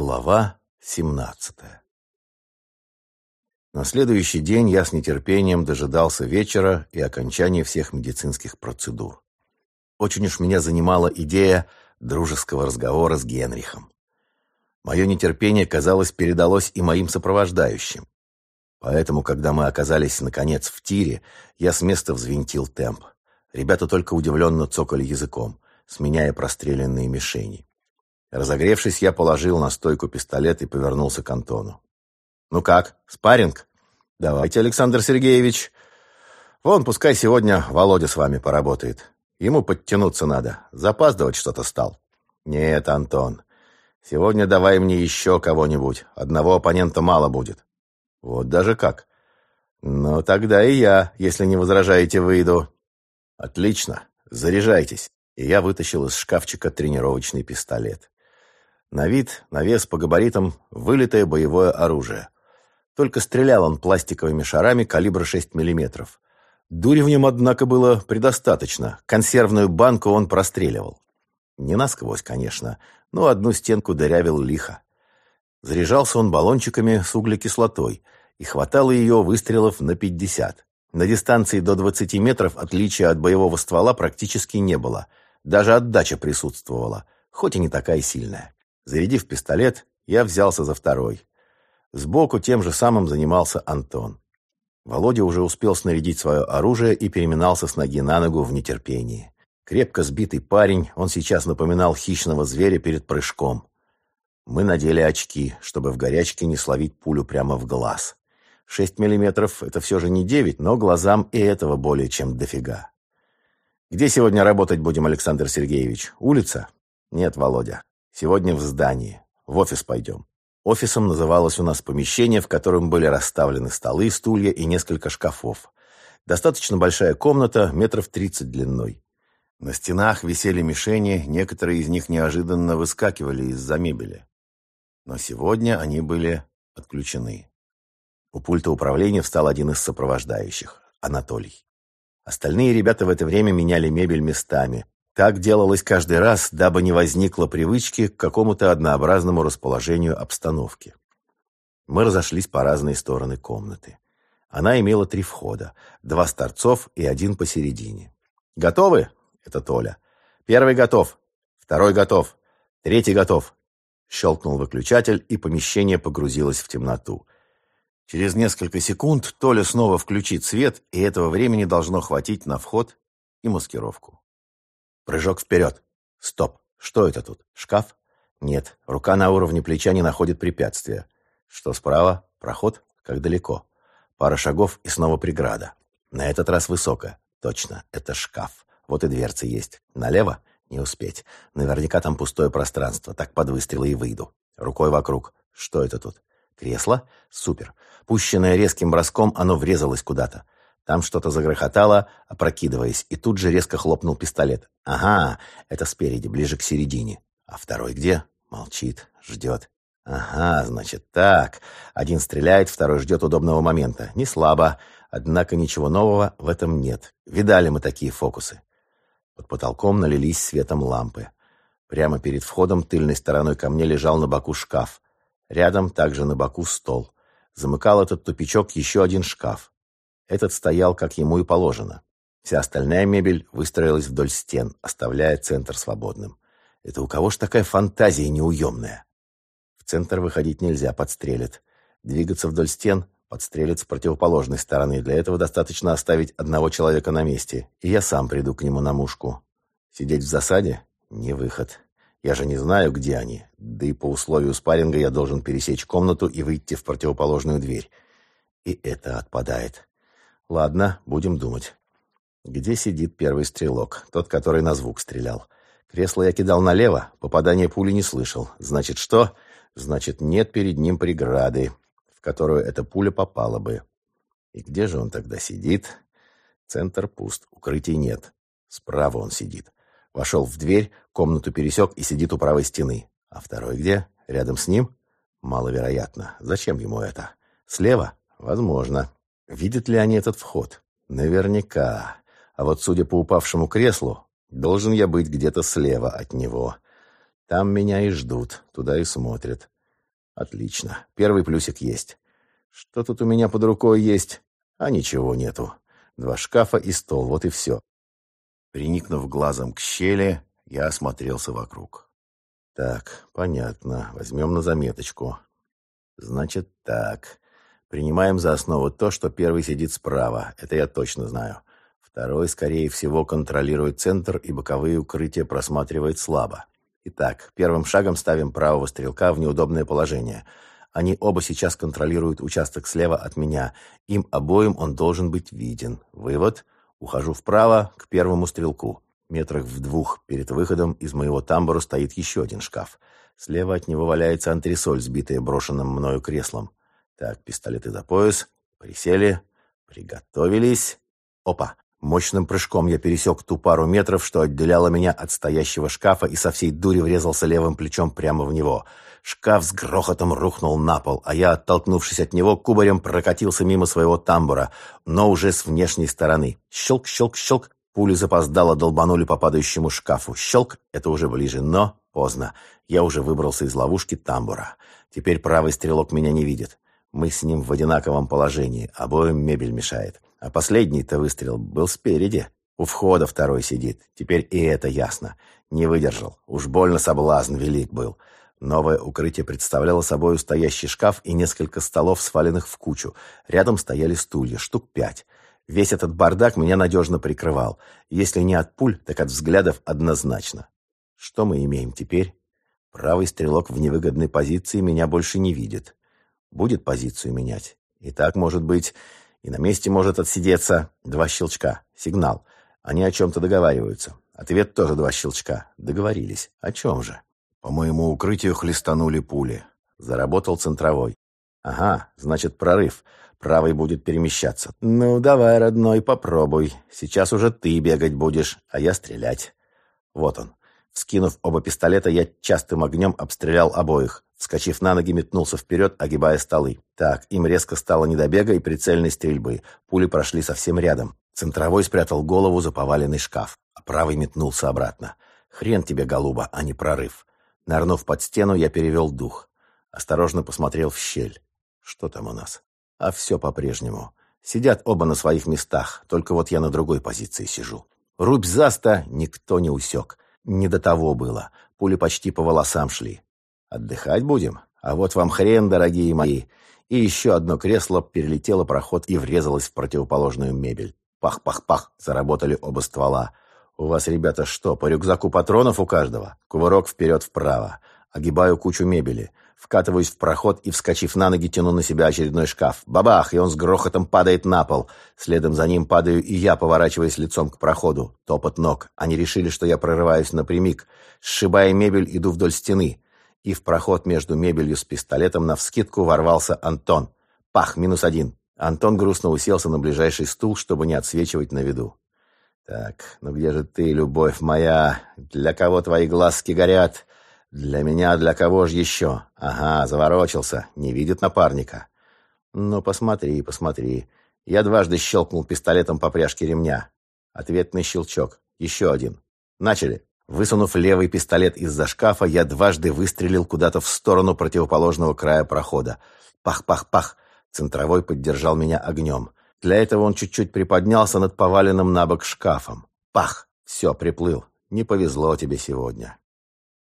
Глава 17 На следующий день я с нетерпением дожидался вечера и окончания всех медицинских процедур. Очень уж меня занимала идея дружеского разговора с Генрихом. Мое нетерпение, казалось, передалось и моим сопровождающим. Поэтому, когда мы оказались, наконец, в тире, я с места взвинтил темп. Ребята только удивленно цокали языком, сменяя простреленные мишени. Разогревшись, я положил на стойку пистолет и повернулся к Антону. «Ну как, спарринг?» «Давайте, Александр Сергеевич. Вон, пускай сегодня Володя с вами поработает. Ему подтянуться надо. Запаздывать что-то стал». «Нет, Антон. Сегодня давай мне еще кого-нибудь. Одного оппонента мало будет». «Вот даже как?» «Ну, тогда и я, если не возражаете, выйду». «Отлично. Заряжайтесь». И я вытащил из шкафчика тренировочный пистолет. На вид, на вес, по габаритам – вылитое боевое оружие. Только стрелял он пластиковыми шарами калибра 6 мм. Дури в нем, однако, было предостаточно. Консервную банку он простреливал. Не насквозь, конечно, но одну стенку дырявил лихо. Заряжался он баллончиками с углекислотой, и хватало ее выстрелов на 50. На дистанции до 20 метров отличия от боевого ствола практически не было. Даже отдача присутствовала, хоть и не такая сильная. Зарядив пистолет, я взялся за второй. Сбоку тем же самым занимался Антон. Володя уже успел снарядить свое оружие и переминался с ноги на ногу в нетерпении. Крепко сбитый парень, он сейчас напоминал хищного зверя перед прыжком. Мы надели очки, чтобы в горячке не словить пулю прямо в глаз. Шесть миллиметров — это все же не девять, но глазам и этого более чем дофига. «Где сегодня работать будем, Александр Сергеевич? Улица?» «Нет, Володя. Сегодня в здании. В офис пойдем. Офисом называлось у нас помещение, в котором были расставлены столы, стулья и несколько шкафов. Достаточно большая комната, метров тридцать длиной. На стенах висели мишени, некоторые из них неожиданно выскакивали из-за мебели. Но сегодня они были отключены. У пульта управления встал один из сопровождающих, Анатолий. Остальные ребята в это время меняли мебель местами, так делалось каждый раз, дабы не возникло привычки к какому-то однообразному расположению обстановки. Мы разошлись по разные стороны комнаты. Она имела три входа, два с торцов и один посередине. «Готовы?» — это Толя. «Первый готов. Второй готов. Третий готов». Щелкнул выключатель, и помещение погрузилось в темноту. Через несколько секунд Толя снова включит свет, и этого времени должно хватить на вход и маскировку. Прыжок вперед. Стоп. Что это тут? Шкаф? Нет. Рука на уровне плеча не находит препятствия. Что справа? Проход? Как далеко? Пара шагов и снова преграда. На этот раз высокая. Точно, это шкаф. Вот и дверцы есть. Налево? Не успеть. Наверняка там пустое пространство. Так под выстрелы и выйду. Рукой вокруг. Что это тут? Кресло? Супер. Пущенное резким броском, оно врезалось куда-то. Там что-то загрохотало, опрокидываясь, и тут же резко хлопнул пистолет. «Ага, это спереди, ближе к середине. А второй где?» Молчит, ждет. «Ага, значит так. Один стреляет, второй ждет удобного момента. Не слабо. Однако ничего нового в этом нет. Видали мы такие фокусы». Под потолком налились светом лампы. Прямо перед входом тыльной стороной ко мне лежал на боку шкаф. Рядом также на боку стол. Замыкал этот тупичок еще один шкаф. Этот стоял, как ему и положено. Вся остальная мебель выстроилась вдоль стен, оставляя центр свободным. Это у кого ж такая фантазия неуемная? В центр выходить нельзя, подстрелят. Двигаться вдоль стен подстрелят с противоположной стороны. Для этого достаточно оставить одного человека на месте, и я сам приду к нему на мушку. Сидеть в засаде — не выход. Я же не знаю, где они. Да и по условию спарринга я должен пересечь комнату и выйти в противоположную дверь. И это отпадает. Ладно, будем думать. Где сидит первый стрелок? Тот, который на звук стрелял. Кресло я кидал налево, попадания пули не слышал. Значит, что? Значит, нет перед ним преграды, в которую эта пуля попала бы. И где же он тогда сидит? Центр пуст, укрытий нет. Справа он сидит. Вошел в дверь, комнату пересек и сидит у правой стены. А второй где? Рядом с ним? Маловероятно. Зачем ему это? Слева? Возможно. Видят ли они этот вход? Наверняка. А вот судя по упавшему креслу, должен я быть где-то слева от него. Там меня и ждут, туда и смотрят. Отлично. Первый плюсик есть. Что тут у меня под рукой есть? А ничего нету. Два шкафа и стол, вот и все. Приникнув глазом к щели, я осмотрелся вокруг. Так, понятно. Возьмем на заметочку. Значит так. Принимаем за основу то, что первый сидит справа. Это я точно знаю. Второй, скорее всего, контролирует центр и боковые укрытия просматривает слабо. Итак, первым шагом ставим правого стрелка в неудобное положение. Они оба сейчас контролируют участок слева от меня. Им обоим он должен быть виден. Вывод. Ухожу вправо, к первому стрелку. Метрах в двух перед выходом из моего тамбура стоит еще один шкаф. Слева от него валяется антресоль, сбитая брошенным мною креслом. Так, пистолеты за пояс. Присели. Приготовились. Опа! Мощным прыжком я пересек ту пару метров, что отделяло меня от стоящего шкафа, и со всей дури врезался левым плечом прямо в него. Шкаф с грохотом рухнул на пол, а я, оттолкнувшись от него, кубарем прокатился мимо своего тамбура, но уже с внешней стороны. Щелк, щелк, щелк. Пули запоздало долбанули по падающему шкафу. Щелк — это уже ближе, но поздно. Я уже выбрался из ловушки тамбура. Теперь правый стрелок меня не видит. Мы с ним в одинаковом положении, обоим мебель мешает. А последний-то выстрел был спереди. У входа второй сидит. Теперь и это ясно. Не выдержал. Уж больно соблазн велик был. Новое укрытие представляло собой стоящий шкаф и несколько столов, сваленных в кучу. Рядом стояли стулья, штук пять. Весь этот бардак меня надежно прикрывал. Если не от пуль, так от взглядов однозначно. Что мы имеем теперь? Правый стрелок в невыгодной позиции меня больше не видит. Будет позицию менять. И так, может быть, и на месте может отсидеться. Два щелчка. Сигнал. Они о чем-то договариваются. Ответ тоже два щелчка. Договорились. О чем же? По моему укрытию хлестанули пули. Заработал центровой. Ага, значит, прорыв. Правый будет перемещаться. Ну, давай, родной, попробуй. Сейчас уже ты бегать будешь, а я стрелять. Вот он. Скинув оба пистолета, я частым огнем обстрелял обоих. Вскочив на ноги, метнулся вперед, огибая столы. Так, им резко стало недобега и прицельной стрельбы. Пули прошли совсем рядом. Центровой спрятал голову за поваленный шкаф, а правый метнулся обратно. Хрен тебе, голуба, а не прорыв. Нырнув под стену, я перевел дух. Осторожно посмотрел в щель. Что там у нас? А все по-прежнему. Сидят оба на своих местах, только вот я на другой позиции сижу. Рубь заста никто не усек. Не до того было. Пули почти по волосам шли. Отдыхать будем? А вот вам хрен, дорогие мои. И еще одно кресло перелетело проход и врезалось в противоположную мебель. Пах-пах-пах, заработали оба ствола. У вас, ребята, что, по рюкзаку патронов у каждого? Кувырок вперед-вправо. Огибаю кучу мебели. Вкатываюсь в проход и, вскочив на ноги, тяну на себя очередной шкаф. Бабах! И он с грохотом падает на пол. Следом за ним падаю и я, поворачиваясь лицом к проходу. Топот ног. Они решили, что я прорываюсь напрямик. Сшибая мебель, иду вдоль стены и в проход между мебелью с пистолетом навскидку ворвался Антон. Пах, минус один. Антон грустно уселся на ближайший стул, чтобы не отсвечивать на виду. «Так, ну где же ты, любовь моя? Для кого твои глазки горят? Для меня, для кого же еще? Ага, заворочился, не видит напарника. Ну, посмотри, посмотри. Я дважды щелкнул пистолетом по пряжке ремня. Ответный щелчок. Еще один. Начали. Высунув левый пистолет из-за шкафа, я дважды выстрелил куда-то в сторону противоположного края прохода. Пах-пах-пах! Центровой поддержал меня огнем. Для этого он чуть-чуть приподнялся над поваленным на бок шкафом. Пах! Все, приплыл. Не повезло тебе сегодня.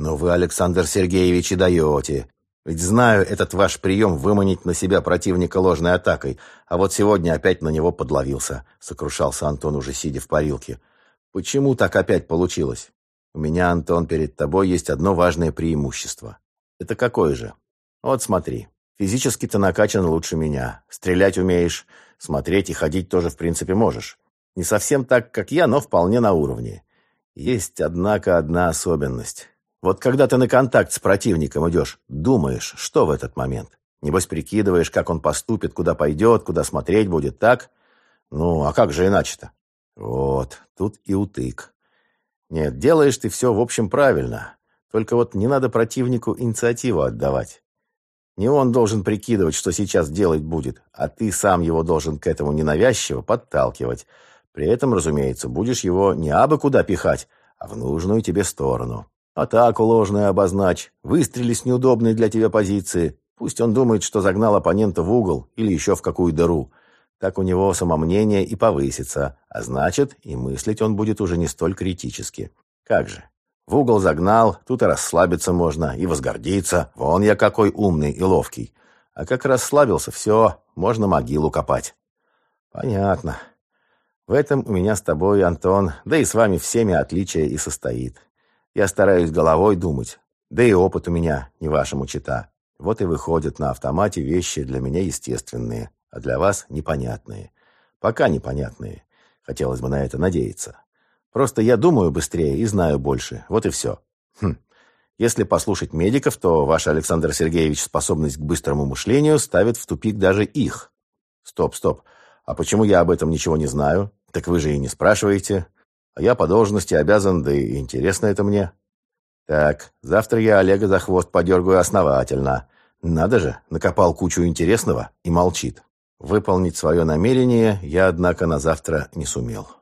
Но вы, Александр Сергеевич, и даете. Ведь знаю этот ваш прием выманить на себя противника ложной атакой, а вот сегодня опять на него подловился, сокрушался Антон, уже сидя в парилке. Почему так опять получилось? У меня, Антон, перед тобой есть одно важное преимущество. Это какое же? Вот смотри. Физически ты накачан лучше меня. Стрелять умеешь, смотреть и ходить тоже в принципе можешь. Не совсем так, как я, но вполне на уровне. Есть, однако, одна особенность. Вот когда ты на контакт с противником идешь, думаешь, что в этот момент? Небось, прикидываешь, как он поступит, куда пойдет, куда смотреть будет, так? Ну, а как же иначе-то? Вот, тут и утык. Нет, делаешь ты все, в общем, правильно. Только вот не надо противнику инициативу отдавать. Не он должен прикидывать, что сейчас делать будет, а ты сам его должен к этому ненавязчиво подталкивать. При этом, разумеется, будешь его не абы куда пихать, а в нужную тебе сторону. Атаку ложную обозначь, выстрели с неудобной для тебя позиции. Пусть он думает, что загнал оппонента в угол или еще в какую дыру. Так у него самомнение и повысится, а значит, и мыслить он будет уже не столь критически. Как же? В угол загнал, тут и расслабиться можно, и возгордиться. Вон я какой умный и ловкий. А как расслабился, все, можно могилу копать. Понятно. В этом у меня с тобой, Антон, да и с вами всеми отличие и состоит. Я стараюсь головой думать, да и опыт у меня не вашему чита. Вот и выходят на автомате вещи для меня естественные, а для вас непонятные. Пока непонятные. Хотелось бы на это надеяться. Просто я думаю быстрее и знаю больше. Вот и все. Хм. Если послушать медиков, то ваш Александр Сергеевич способность к быстрому мышлению ставит в тупик даже их. Стоп, стоп. А почему я об этом ничего не знаю? Так вы же и не спрашиваете. А я по должности обязан, да и интересно это мне. Так, завтра я Олега за хвост подергаю основательно. Надо же, накопал кучу интересного и молчит. Выполнить свое намерение я, однако, на завтра не сумел.